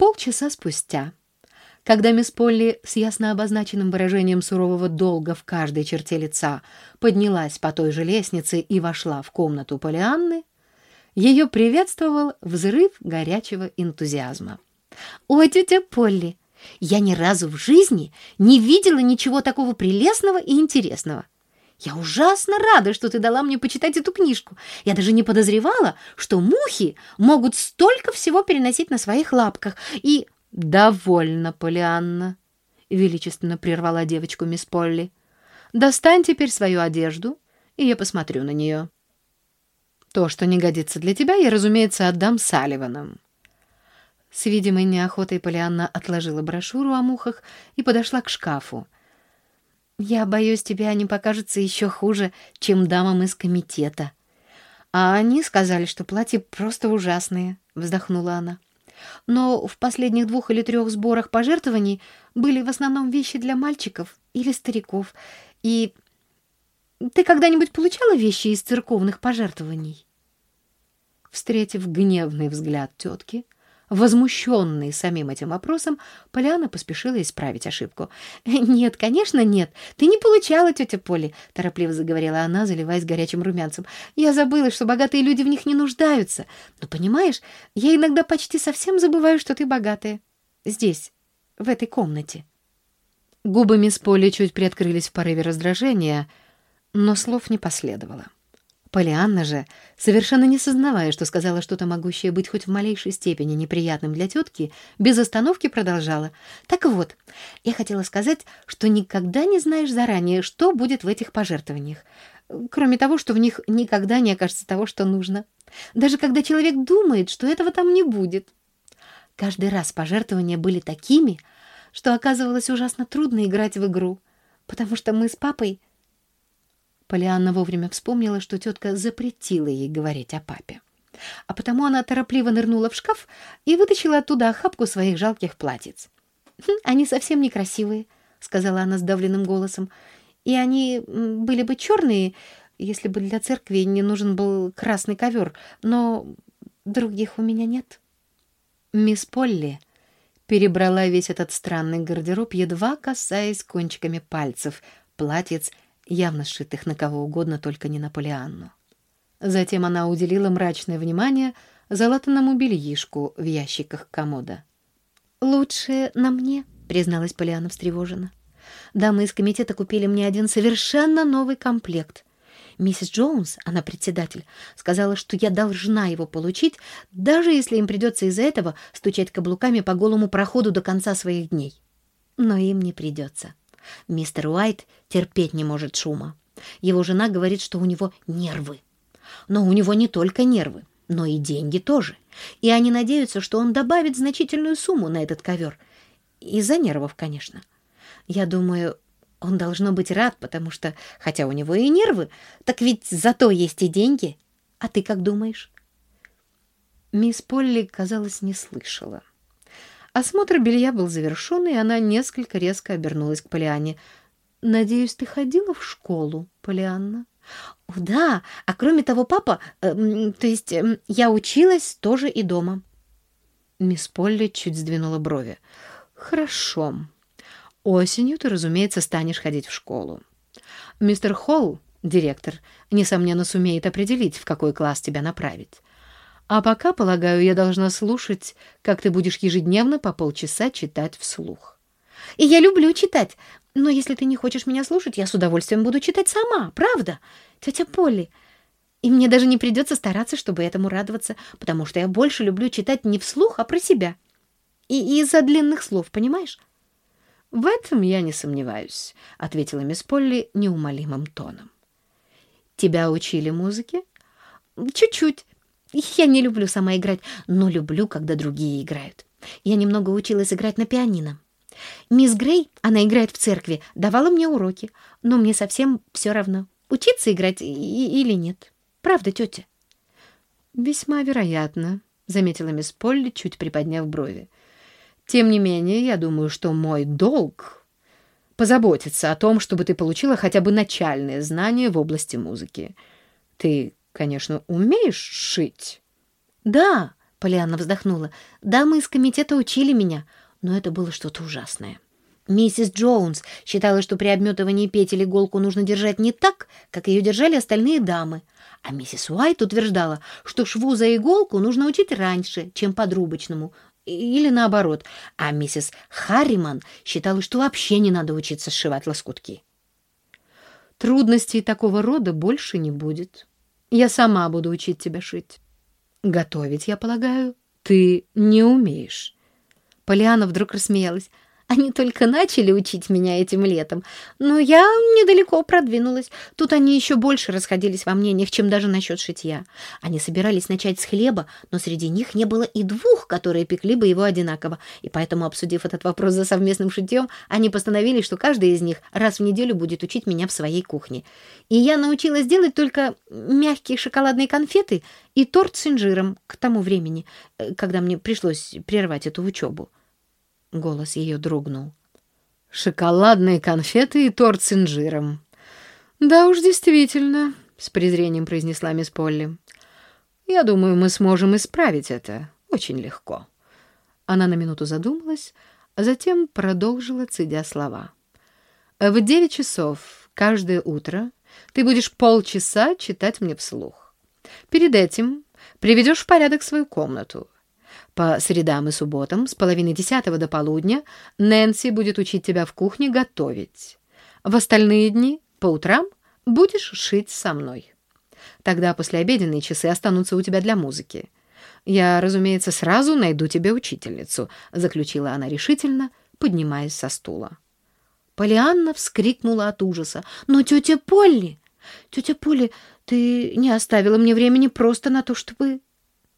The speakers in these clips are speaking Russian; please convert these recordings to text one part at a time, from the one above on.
Полчаса спустя, когда мисс Полли с ясно обозначенным выражением сурового долга в каждой черте лица поднялась по той же лестнице и вошла в комнату Полианны, ее приветствовал взрыв горячего энтузиазма. «Ой, тетя Полли, я ни разу в жизни не видела ничего такого прелестного и интересного. Я ужасно рада, что ты дала мне почитать эту книжку. Я даже не подозревала, что мухи могут столько всего переносить на своих лапках. И... «Довольно, Полианна», — величественно прервала девочку мисс Полли. «Достань теперь свою одежду, и я посмотрю на нее. То, что не годится для тебя, я, разумеется, отдам Салливанам». С видимой неохотой Полианна отложила брошюру о мухах и подошла к шкафу. «Я боюсь, тебе они покажутся еще хуже, чем дамам из комитета». «А они сказали, что платья просто ужасные», — вздохнула она. «Но в последних двух или трех сборах пожертвований были в основном вещи для мальчиков или стариков. И ты когда-нибудь получала вещи из церковных пожертвований?» Встретив гневный взгляд тетки, — Возмущенный самим этим вопросом, Поляна поспешила исправить ошибку. «Нет, конечно, нет. Ты не получала, тетя Поли», — торопливо заговорила она, заливаясь горячим румянцем. «Я забыла, что богатые люди в них не нуждаются. Но, понимаешь, я иногда почти совсем забываю, что ты богатая. Здесь, в этой комнате». Губы мисс Поли чуть приоткрылись в порыве раздражения, но слов не последовало. — Полианна же, совершенно не сознавая, что сказала что-то могущее быть хоть в малейшей степени неприятным для тетки, без остановки продолжала. «Так вот, я хотела сказать, что никогда не знаешь заранее, что будет в этих пожертвованиях. Кроме того, что в них никогда не окажется того, что нужно. Даже когда человек думает, что этого там не будет. Каждый раз пожертвования были такими, что оказывалось ужасно трудно играть в игру, потому что мы с папой — Полианна вовремя вспомнила, что тетка запретила ей говорить о папе. А потому она торопливо нырнула в шкаф и вытащила оттуда охапку своих жалких платьиц. «Хм, «Они совсем некрасивые», — сказала она сдавленным голосом. «И они были бы черные, если бы для церкви не нужен был красный ковер, но других у меня нет». Мисс Полли перебрала весь этот странный гардероб, едва касаясь кончиками пальцев платьиц явно сшитых на кого угодно, только не на Полианну. Затем она уделила мрачное внимание залатанному бельишку в ящиках комода. «Лучше на мне», — призналась Полианна встревоженно. «Дамы из комитета купили мне один совершенно новый комплект. Миссис Джонс, она председатель, сказала, что я должна его получить, даже если им придется из-за этого стучать каблуками по голому проходу до конца своих дней. Но им не придется. Мистер Уайт терпеть не может шума. Его жена говорит, что у него нервы. Но у него не только нервы, но и деньги тоже. И они надеются, что он добавит значительную сумму на этот ковер. Из-за нервов, конечно. Я думаю, он должно быть рад, потому что, хотя у него и нервы, так ведь зато есть и деньги. А ты как думаешь? Мисс Полли, казалось, не слышала. Осмотр белья был завершен, и она несколько резко обернулась к Полиане. «Надеюсь, ты ходила в школу, Полианна?» «О, да, а кроме того, папа, э, то есть э, я училась тоже и дома». Мисс Полли чуть сдвинула брови. «Хорошо. Осенью ты, разумеется, станешь ходить в школу. Мистер Холл, директор, несомненно, сумеет определить, в какой класс тебя направить. А пока, полагаю, я должна слушать, как ты будешь ежедневно по полчаса читать вслух. И я люблю читать, но если ты не хочешь меня слушать, я с удовольствием буду читать сама, правда, тетя Полли? И мне даже не придется стараться, чтобы этому радоваться, потому что я больше люблю читать не вслух, а про себя. И из-за длинных слов, понимаешь? «В этом я не сомневаюсь», — ответила мисс Полли неумолимым тоном. «Тебя учили музыке?» «Чуть-чуть. Я не люблю сама играть, но люблю, когда другие играют. Я немного училась играть на пианино. Мисс Грей, она играет в церкви, давала мне уроки, но мне совсем все равно, учиться играть или нет. Правда, тетя? Весьма вероятно, заметила мисс Полли, чуть приподняв брови. Тем не менее, я думаю, что мой долг позаботиться о том, чтобы ты получила хотя бы начальные знания в области музыки. Ты конечно, умеешь шить?» «Да, Полианна вздохнула. «Дамы из комитета учили меня, но это было что-то ужасное». Миссис Джонс считала, что при обметывании петель иголку нужно держать не так, как ее держали остальные дамы. А миссис Уайт утверждала, что шву за иголку нужно учить раньше, чем подрубочному, или наоборот. А миссис Харриман считала, что вообще не надо учиться сшивать лоскутки. Трудностей такого рода больше не будет. Я сама буду учить тебя шить. Готовить, я полагаю, ты не умеешь. Полиана вдруг рассмеялась. Они только начали учить меня этим летом, но я недалеко продвинулась. Тут они еще больше расходились во мнениях, чем даже насчет шитья. Они собирались начать с хлеба, но среди них не было и двух, которые пекли бы его одинаково. И поэтому, обсудив этот вопрос за совместным шитьем, они постановили, что каждый из них раз в неделю будет учить меня в своей кухне. И я научилась делать только мягкие шоколадные конфеты и торт с инжиром к тому времени, э, когда мне пришлось прервать эту учебу. Голос ее дрогнул. «Шоколадные конфеты и торт с инжиром». «Да уж, действительно», — с презрением произнесла мисс Полли. «Я думаю, мы сможем исправить это очень легко». Она на минуту задумалась, а затем продолжила, цедя слова. «В девять часов каждое утро ты будешь полчаса читать мне вслух. Перед этим приведешь в порядок свою комнату, по средам и субботам с половины десятого до полудня Нэнси будет учить тебя в кухне готовить. В остальные дни, по утрам, будешь шить со мной. Тогда послеобеденные часы останутся у тебя для музыки. Я, разумеется, сразу найду тебе учительницу», — заключила она решительно, поднимаясь со стула. Полианна вскрикнула от ужаса. «Но тетя Полли! Тетя Полли, ты не оставила мне времени просто на то, чтобы...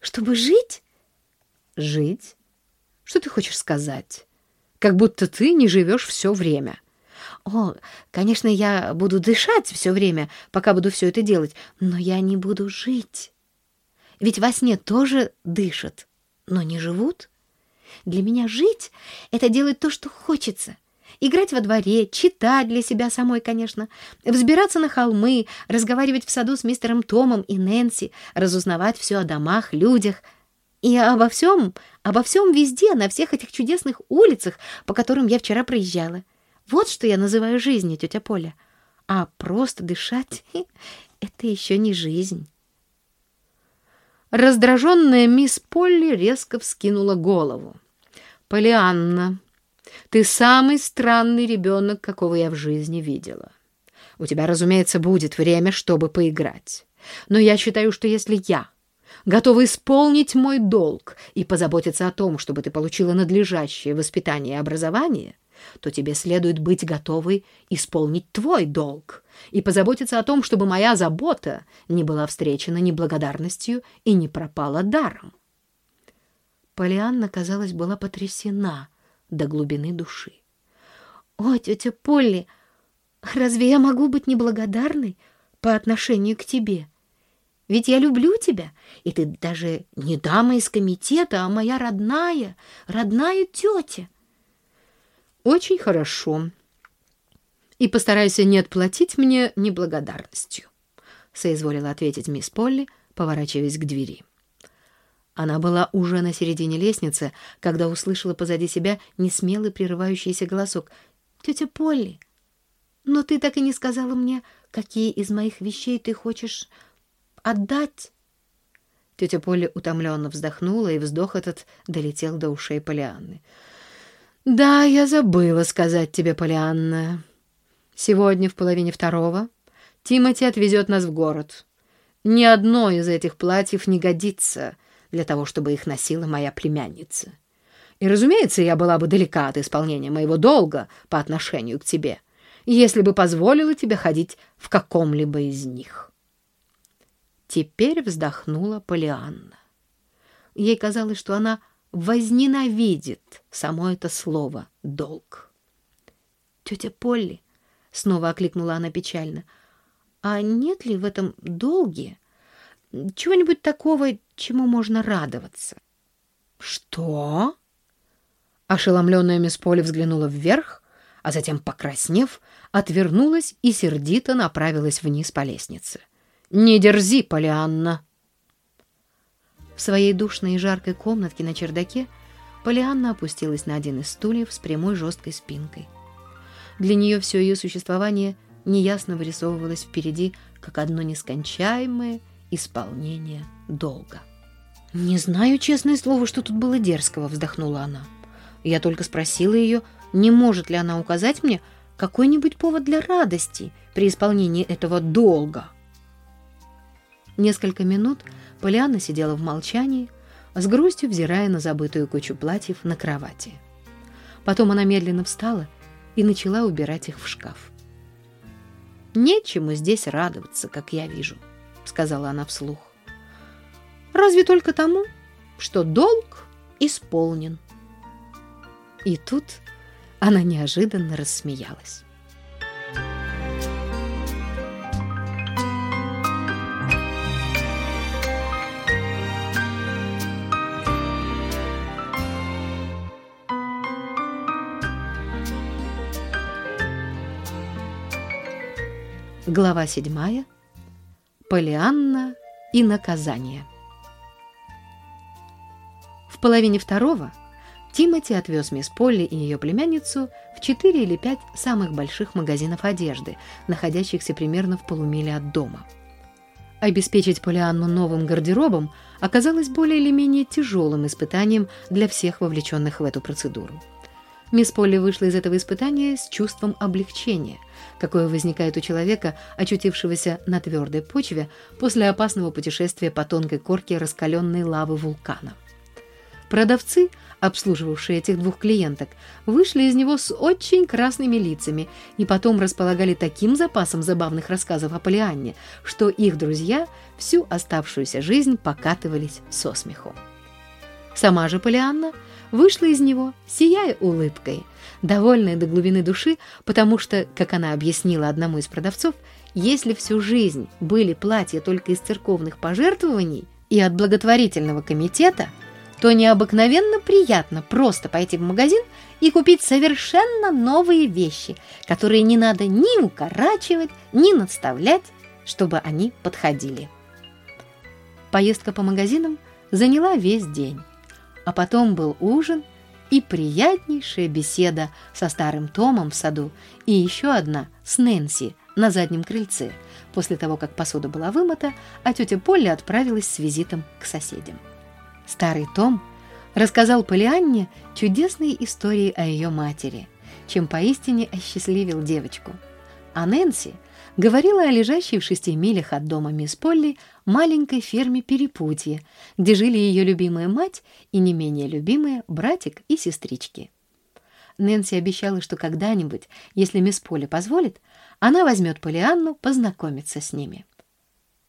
чтобы жить?» Жить? Что ты хочешь сказать? Как будто ты не живешь все время. О, конечно, я буду дышать все время, пока буду все это делать, но я не буду жить. Ведь во сне тоже дышат, но не живут. Для меня жить — это делать то, что хочется. Играть во дворе, читать для себя самой, конечно, взбираться на холмы, разговаривать в саду с мистером Томом и Нэнси, разузнавать все о домах, людях — и обо всем, обо всем везде, на всех этих чудесных улицах, по которым я вчера проезжала. Вот что я называю жизнью, тетя Поля. А просто дышать — это еще не жизнь. Раздраженная мисс Полли резко вскинула голову. «Полианна, ты самый странный ребенок, какого я в жизни видела. У тебя, разумеется, будет время, чтобы поиграть. Но я считаю, что если я готова исполнить мой долг и позаботиться о том, чтобы ты получила надлежащее воспитание и образование, то тебе следует быть готовой исполнить твой долг и позаботиться о том, чтобы моя забота не была встречена неблагодарностью и не пропала даром. Полианна, казалось, была потрясена до глубины души. «О, тетя Полли, разве я могу быть неблагодарной по отношению к тебе?» Ведь я люблю тебя, и ты даже не дама из комитета, а моя родная, родная тетя. Очень хорошо. И постарайся не отплатить мне неблагодарностью, соизволила ответить мисс Полли, поворачиваясь к двери. Она была уже на середине лестницы, когда услышала позади себя несмелый прерывающийся голосок. «Тетя Полли, но ты так и не сказала мне, какие из моих вещей ты хочешь отдать?» Тетя Поля утомленно вздохнула, и вздох этот долетел до ушей Полианны. «Да, я забыла сказать тебе, Полианна. Сегодня в половине второго Тимати отвезет нас в город. Ни одно из этих платьев не годится для того, чтобы их носила моя племянница. И, разумеется, я была бы далека от исполнения моего долга по отношению к тебе, если бы позволила тебе ходить в каком-либо из них». Теперь вздохнула Полианна. Ей казалось, что она возненавидит само это слово «долг». «Тетя Полли», — снова окликнула она печально, — «а нет ли в этом долге чего-нибудь такого, чему можно радоваться?» «Что?» Ошеломленная мисс Полли взглянула вверх, а затем, покраснев, отвернулась и сердито направилась вниз по лестнице. — не дерзи, Полианна. В своей душной и жаркой комнатке на чердаке Полианна опустилась на один из стульев с прямой жесткой спинкой. Для нее все ее существование неясно вырисовывалось впереди, как одно нескончаемое исполнение долга. «Не знаю, честное слово, что тут было дерзкого», — вздохнула она. Я только спросила ее, не может ли она указать мне какой-нибудь повод для радости при исполнении этого долга. Несколько минут Полианна сидела в молчании, с грустью взирая на забытую кучу платьев на кровати. Потом она медленно встала и начала убирать их в шкаф. «Нечему здесь радоваться, как я вижу», — сказала она вслух. «Разве только тому, что долг исполнен». И тут она неожиданно рассмеялась. Глава седьмая. Полианна и наказание. В половине второго Тимоти отвез мисс Полли и ее племянницу в четыре или пять самых больших магазинов одежды, находящихся примерно в полумиле от дома. Обеспечить Полианну новым гардеробом оказалось более или менее тяжелым испытанием для всех вовлеченных в эту процедуру. Мисс Полли вышла из этого испытания с чувством облегчения, какое возникает у человека, очутившегося на твердой почве после опасного путешествия по тонкой корке раскаленной лавы вулкана. Продавцы, обслуживавшие этих двух клиенток, вышли из него с очень красными лицами и потом располагали таким запасом забавных рассказов о Полианне, что их друзья всю оставшуюся жизнь покатывались со смеху. Сама же Полианна вышла из него, сияя улыбкой, довольная до глубины души, потому что, как она объяснила одному из продавцов, если всю жизнь были платья только из церковных пожертвований и от благотворительного комитета, то необыкновенно приятно просто пойти в магазин и купить совершенно новые вещи, которые не надо ни укорачивать, ни надставлять, чтобы они подходили. Поездка по магазинам заняла весь день. А потом был ужин и приятнейшая беседа со старым Томом в саду и еще одна с Нэнси на заднем крыльце, после того, как посуда была вымыта, а тетя Полли отправилась с визитом к соседям. Старый Том рассказал Полианне чудесные истории о ее матери, чем поистине осчастливил девочку. А Нэнси говорила о лежащей в шести милях от дома мисс Полли маленькой ферме Перепутье, где жили ее любимая мать и не менее любимые братик и сестрички. Нэнси обещала, что когда-нибудь, если мисс Полли позволит, она возьмет Полианну познакомиться с ними.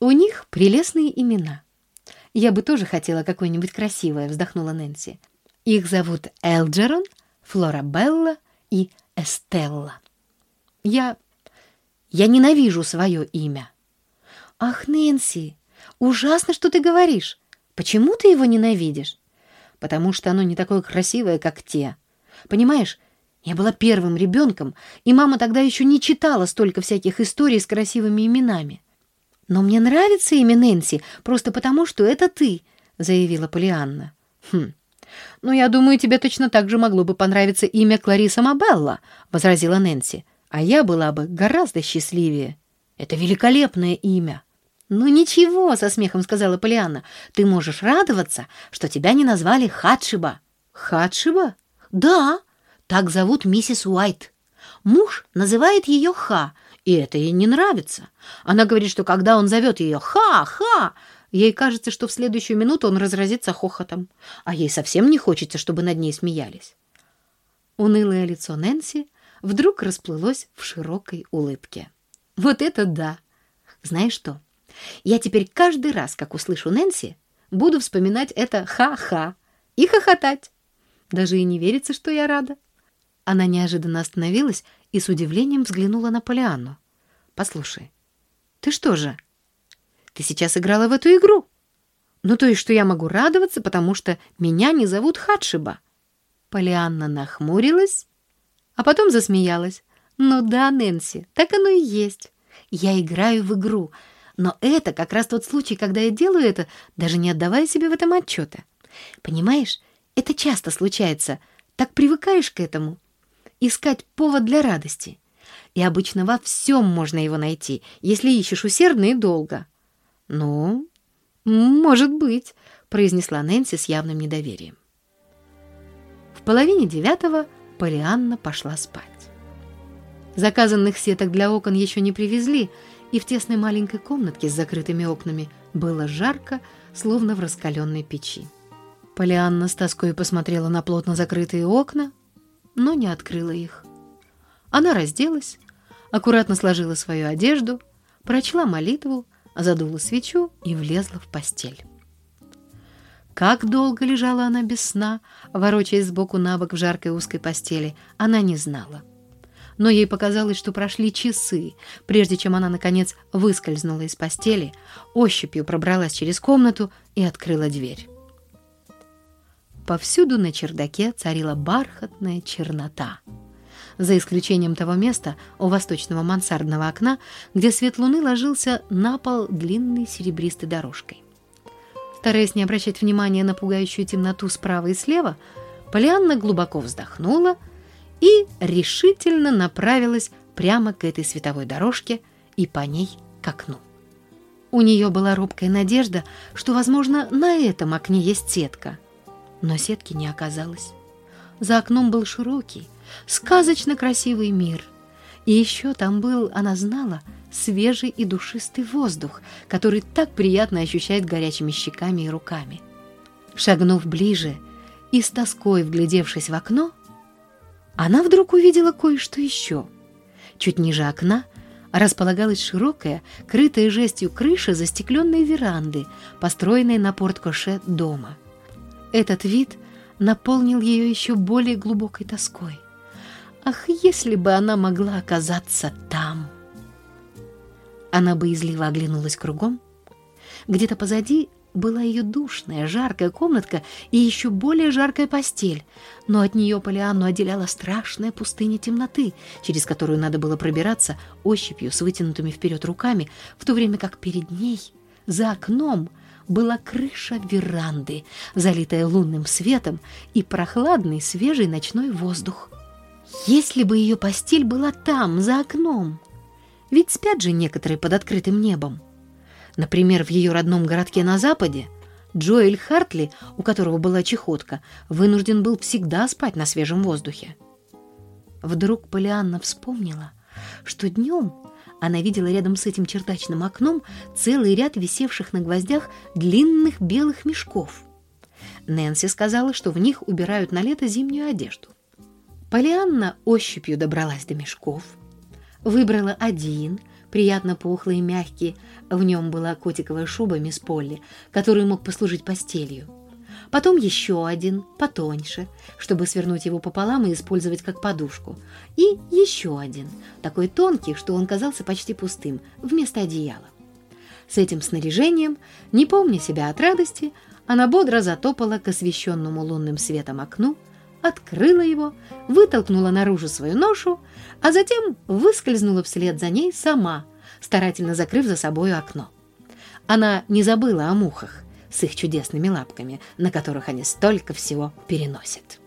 У них прелестные имена. Я бы тоже хотела какое-нибудь красивое, вздохнула Нэнси. Их зовут Элджерон, Флорабелла и Эстелла. Я... я ненавижу свое имя. Ах, Нэнси, Ужасно, что ты говоришь. Почему ты его ненавидишь? Потому что оно не такое красивое, как те. Понимаешь, я была первым ребенком, и мама тогда еще не читала столько всяких историй с красивыми именами. Но мне нравится имя Нэнси просто потому, что это ты, заявила Полианна. Хм. «Ну, я думаю, тебе точно так же могло бы понравиться имя Клариса Мабелла», — возразила Нэнси. «А я была бы гораздо счастливее. Это великолепное имя». «Ну ничего», — со смехом сказала Полианна, — «ты можешь радоваться, что тебя не назвали Хатшиба». «Хатшиба?» «Да, так зовут миссис Уайт. Муж называет ее Ха, и это ей не нравится. Она говорит, что когда он зовет ее «Ха! Ха!», ей кажется, что в следующую минуту он разразится хохотом, а ей совсем не хочется, чтобы над ней смеялись». Унылое лицо Нэнси вдруг расплылось в широкой улыбке. «Вот это да! Знаешь что?» Я теперь каждый раз, как услышу Нэнси, буду вспоминать это «ха-ха» и хохотать. Даже и не верится, что я рада. Она неожиданно остановилась и с удивлением взглянула на Полианну. «Послушай, ты что же? Ты сейчас играла в эту игру? Ну, то есть, что я могу радоваться, потому что меня не зовут Хатшиба?» Полианна нахмурилась, а потом засмеялась. «Ну да, Нэнси, так оно и есть. Я играю в игру, Но это как раз тот случай, когда я делаю это, даже не отдавая себе в этом отчета. Понимаешь, это часто случается. Так привыкаешь к этому. Искать повод для радости. И обычно во всем можно его найти, если ищешь усердно и долго. «Ну, может быть», — произнесла Нэнси с явным недоверием. В половине девятого Полианна пошла спать. Заказанных сеток для окон еще не привезли, и в тесной маленькой комнатке с закрытыми окнами было жарко, словно в раскаленной печи. Полианна с тоской посмотрела на плотно закрытые окна, но не открыла их. Она разделась, аккуратно сложила свою одежду, прочла молитву, задула свечу и влезла в постель. Как долго лежала она без сна, ворочаясь сбоку на бок в жаркой узкой постели, она не знала. Но ей показалось, что прошли часы, прежде чем она, наконец, выскользнула из постели, ощупью пробралась через комнату и открыла дверь. Повсюду на чердаке царила бархатная чернота. За исключением того места у восточного мансардного окна, где свет луны ложился на пол длинной серебристой дорожкой. Стараясь не обращать внимания на пугающую темноту справа и слева, Полианна глубоко вздохнула и решительно направилась прямо к этой световой дорожке и по ней к окну. У нее была робкая надежда, что, возможно, на этом окне есть сетка — но сетки не оказалось. За окном был широкий, сказочно красивый мир. И еще там был, она знала, свежий и душистый воздух, который так приятно ощущает горячими щеками и руками. Шагнув ближе и с тоской вглядевшись в окно, она вдруг увидела кое-что еще. Чуть ниже окна располагалась широкая, крытая жестью крыша застекленной веранды, построенной на порт-коше дома — этот вид наполнил ее еще более глубокой тоской. Ах, если бы она могла оказаться там! Она боязливо оглянулась кругом. Где-то позади была ее душная, жаркая комнатка и еще более жаркая постель, но от нее Полианну отделяла страшная пустыня темноты, через которую надо было пробираться ощупью с вытянутыми вперед руками, в то время как перед ней, за окном, была крыша веранды, залитая лунным светом и прохладный свежий ночной воздух. Если бы ее постель была там, за окном. Ведь спят же некоторые под открытым небом. Например, в ее родном городке на западе Джоэль Хартли, у которого была чехотка, вынужден был всегда спать на свежем воздухе. Вдруг Полианна вспомнила, что днем она видела рядом с этим чердачным окном целый ряд висевших на гвоздях длинных белых мешков. Нэнси сказала, что в них убирают на лето зимнюю одежду. Полианна ощупью добралась до мешков, выбрала один, приятно пухлый и мягкий, в нем была котиковая шуба мисс Полли, который мог послужить постелью. Потом еще один, потоньше, чтобы свернуть его пополам и использовать как подушку, и еще один, такой тонкий, что он казался почти пустым, вместо одеяла. С этим снаряжением, не помня себя от радости, она бодро затопала к освещенному лунным светом окну, открыла его, вытолкнула наружу свою ношу, а затем выскользнула вслед за ней сама, старательно закрыв за собой окно. Она не забыла о мухах, с их чудесными лапками, на которых они столько всего переносят.